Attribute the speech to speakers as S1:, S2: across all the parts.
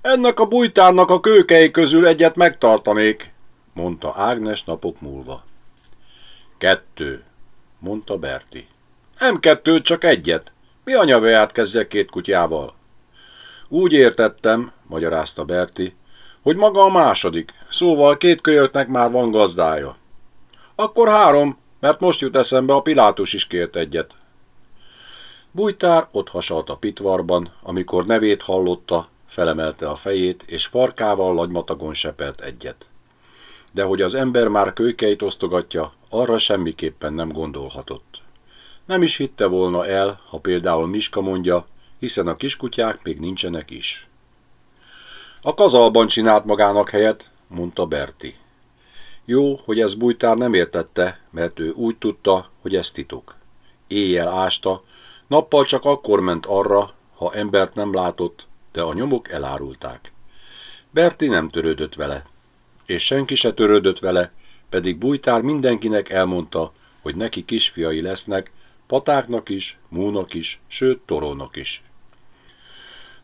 S1: Ennek a bújtárnak a kőkei közül egyet megtartanék, mondta Ágnes napok múlva. Kettő, mondta Berti. Nem kettő, csak egyet. Mi a nyavaját kezdjek két kutyával? Úgy értettem, magyarázta Berti, hogy maga a második, szóval két kölyöknek már van gazdája. Akkor három, mert most jut eszembe, a Pilátus is kért egyet. Bújtár ott hasalt a pitvarban, amikor nevét hallotta, felemelte a fejét, és farkával lagymatagon sepelt egyet. De hogy az ember már kölykeit osztogatja, arra semmiképpen nem gondolhatott. Nem is hitte volna el, ha például Miska mondja, hiszen a kiskutyák még nincsenek is. A kazalban csinált magának helyet, mondta Berti. Jó, hogy ez Bújtár nem értette, mert ő úgy tudta, hogy ez titok. Éjjel ásta, nappal csak akkor ment arra, ha embert nem látott, de a nyomok elárulták. Berti nem törődött vele, és senki se törődött vele, pedig Bújtár mindenkinek elmondta, hogy neki kisfiai lesznek, patáknak is, múnak is, sőt torónak is.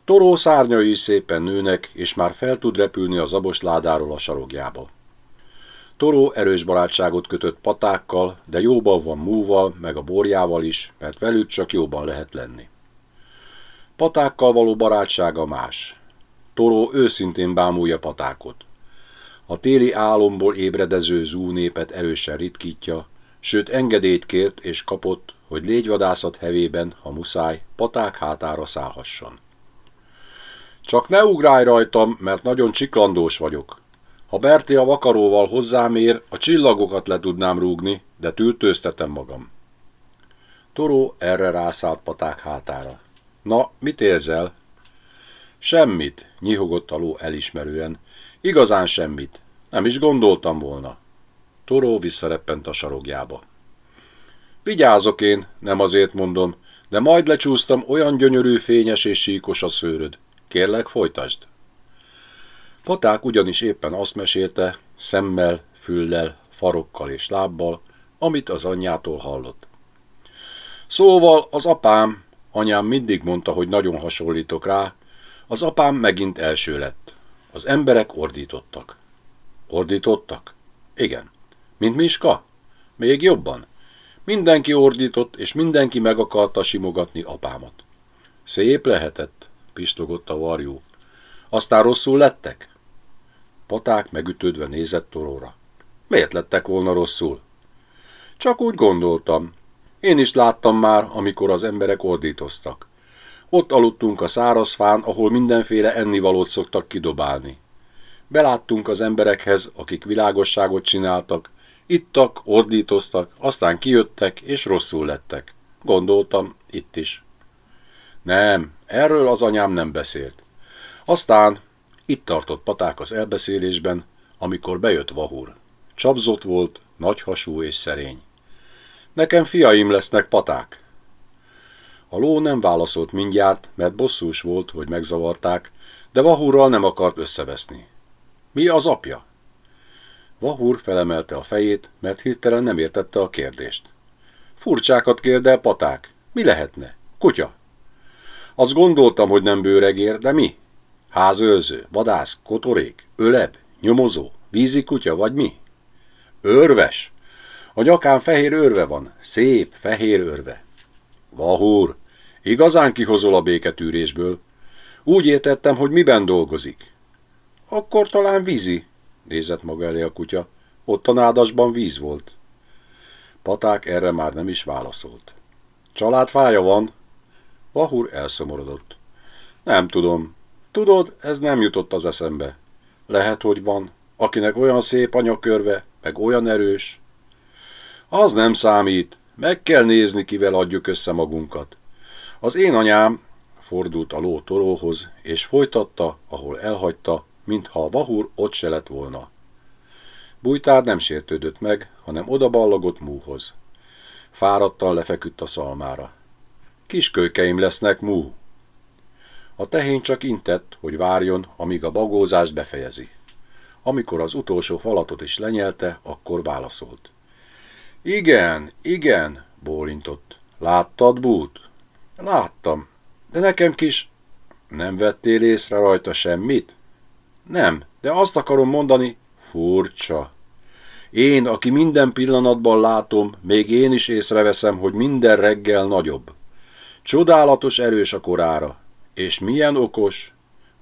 S1: Toró szárnyai is szépen nőnek, és már fel tud repülni a zabos ládáról a sarogjába. Toró erős barátságot kötött patákkal, de jóban van múval, meg a borjával is, mert velük csak jóban lehet lenni. Patákkal való barátsága más. Toró őszintén bámulja patákot. A téli álomból ébredező zúnépet erősen ritkítja, sőt engedélyt kért és kapott, hogy légyvadászat hevében, ha muszáj, paták hátára szállhasson. Csak ne ugrálj rajtam, mert nagyon csiklandós vagyok. Ha Berti a vakaróval hozzám ér, a csillagokat le tudnám rúgni, de tültőztetem magam. Toró erre rászállt paták hátára. Na, mit érzel? Semmit, nyihogott a ló elismerően. Igazán semmit. Nem is gondoltam volna. Toró visszareppent a sarogjába. Vigyázok én, nem azért mondom, de majd lecsúsztam, olyan gyönyörű, fényes és síkos a szőröd. Kérlek, folytasd. Faták ugyanis éppen azt mesélte, szemmel, füllel, farokkal és lábbal, amit az anyjától hallott. Szóval az apám, anyám mindig mondta, hogy nagyon hasonlítok rá, az apám megint első lett. Az emberek ordítottak. Ordítottak? Igen. Mint Miska? Még jobban. Mindenki ordított, és mindenki meg akarta simogatni apámat. Szép lehetett, pistogott a varjú. Aztán rosszul lettek? Paták megütődve nézett toróra. Miért lettek volna rosszul? Csak úgy gondoltam. Én is láttam már, amikor az emberek ordítoztak. Ott aludtunk a szárazfán, ahol mindenféle ennivalót szoktak kidobálni. Beláttunk az emberekhez, akik világosságot csináltak, ittak, ordítoztak, aztán kijöttek, és rosszul lettek. Gondoltam, itt is. Nem, erről az anyám nem beszélt. Aztán itt tartott paták az elbeszélésben, amikor bejött Vahur. Csapzott volt, nagyhasú és szerény. Nekem fiaim lesznek paták. A ló nem válaszolt mindjárt, mert bosszús volt, hogy megzavarták, de Vahurral nem akart összeveszni. Mi az apja? Vahur felemelte a fejét, mert hirtelen nem értette a kérdést. Furcsákat kérdel, paták. Mi lehetne? Kutya. Azt gondoltam, hogy nem bőregér, de mi? Házőrző, vadász, kotorék, öleb, nyomozó, vízi kutya, vagy mi? Örves. A nyakán fehér örve van, szép, fehér örve. Vahúr, igazán kihozol a béketűrésből. Úgy értettem, hogy miben dolgozik. Akkor talán vízi, nézett maga elé a kutya. Ott a nádasban víz volt. Paták erre már nem is válaszolt. Családfája van? Vahur elszomorodott. Nem tudom, Tudod, ez nem jutott az eszembe. Lehet, hogy van, akinek olyan szép anyakörve, meg olyan erős. Az nem számít, meg kell nézni, kivel adjuk össze magunkat. Az én anyám fordult a ló toróhoz, és folytatta, ahol elhagyta, mintha a vahúr ott se lett volna. Bújtár nem sértődött meg, hanem odaballagott múhoz. Fáradtan lefeküdt a szalmára. Kiskölykeim lesznek, mú, a tehén csak intett, hogy várjon, amíg a bagózást befejezi. Amikor az utolsó falatot is lenyelte, akkor válaszolt. Igen, igen, bólintott. Láttad, bút? Láttam, de nekem kis... Nem vettél észre rajta semmit? Nem, de azt akarom mondani, furcsa. Én, aki minden pillanatban látom, még én is észreveszem, hogy minden reggel nagyobb. Csodálatos erős a korára. És milyen okos.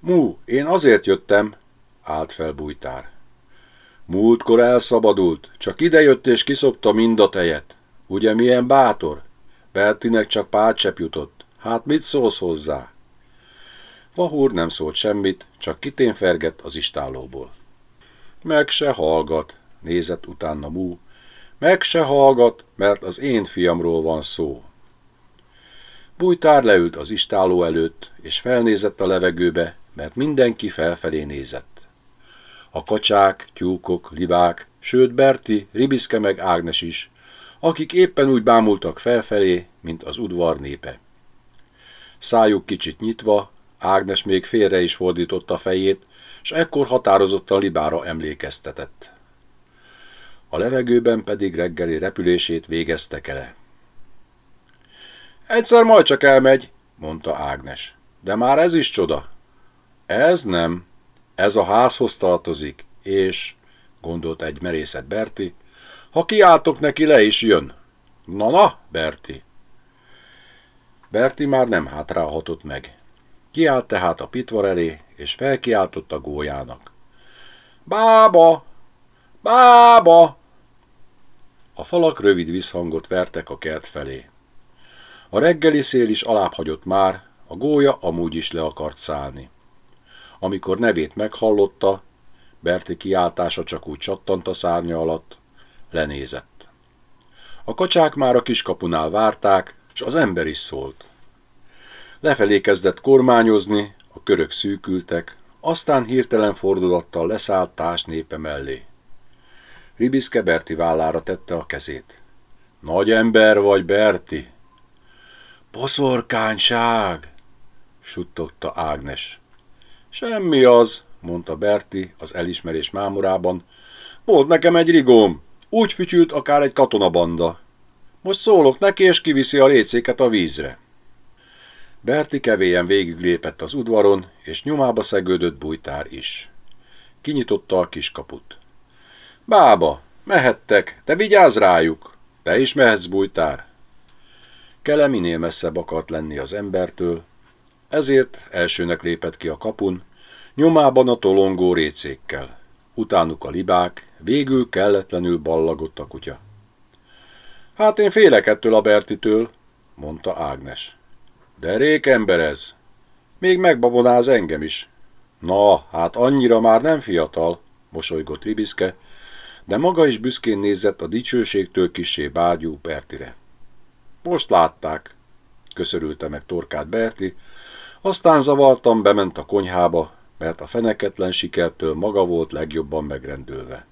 S1: Mú, én azért jöttem, állt fel bújtár. Múltkor elszabadult, csak idejött és kiszopta mind a tejet. Ugye milyen bátor? Bertinek csak párcsepp jutott. Hát mit szólsz hozzá? Vahúr nem szólt semmit, csak kiténfergett az istálóból. Meg se hallgat, nézett utána Mú. Meg se hallgat, mert az én fiamról van szó. Bújtár leült az istáló előtt, és felnézett a levegőbe, mert mindenki felfelé nézett. A kacsák, tyúkok, libák, sőt Berti, Ribiszke meg Ágnes is, akik éppen úgy bámultak felfelé, mint az udvar népe. Szájuk kicsit nyitva, Ágnes még félre is fordította fejét, s ekkor határozottan libára emlékeztetett. A levegőben pedig reggeli repülését végezte ele. Egyszer majd csak elmegy, mondta Ágnes. De már ez is csoda. Ez nem. Ez a házhoz tartozik, és, gondolt egy merészet Berti, ha kiáltok neki, le is jön. Na-na, Berti! Berti már nem hátrálhatott meg. Kiállt tehát a pitvar elé, és felkiáltott a gólyának. Bába! Bába! A falak rövid visszhangot vertek a kert felé. A reggeli szél is alább hagyott már, a gólya amúgy is le akart szállni. Amikor nevét meghallotta, Berti kiáltása csak úgy csattant a szárnya alatt, lenézett. A kacsák már a kiskapunál várták, és az ember is szólt. Lefelé kezdett kormányozni, a körök szűkültek, aztán hirtelen fordulattal leszállt társ népe mellé. Ribiszke Berti vállára tette a kezét. Nagy ember vagy, Berti? Poszorkányság! suttogta Ágnes. Semmi az, mondta Berti az elismerés mámorában. Volt nekem egy rigóm, úgy fütyült akár egy katonabanda. Most szólok neki, és kiviszi a lécéket a vízre. Berti kevélyen végiglépett az udvaron, és nyomába szegődött bújtár is. Kinyitotta a kiskaput. Bába, mehettek, te vigyázz rájuk, te is mehetsz bújtár. Kele minél messzebb akart lenni az embertől, ezért elsőnek lépett ki a kapun, nyomában a tolongó récékkel. Utánuk a libák, végül kelletlenül ballagott a kutya. Hát én félek ettől a Bertitől, mondta Ágnes. De rék ember ez. Még megbabonáz engem is. Na, hát annyira már nem fiatal, mosolygott Ribiszke, de maga is büszkén nézett a dicsőségtől kisé bágyú Bertire. Most látták, köszörülte meg torkát Berti, aztán zavartam, bement a konyhába, mert a feneketlen sikertől maga volt legjobban megrendülve.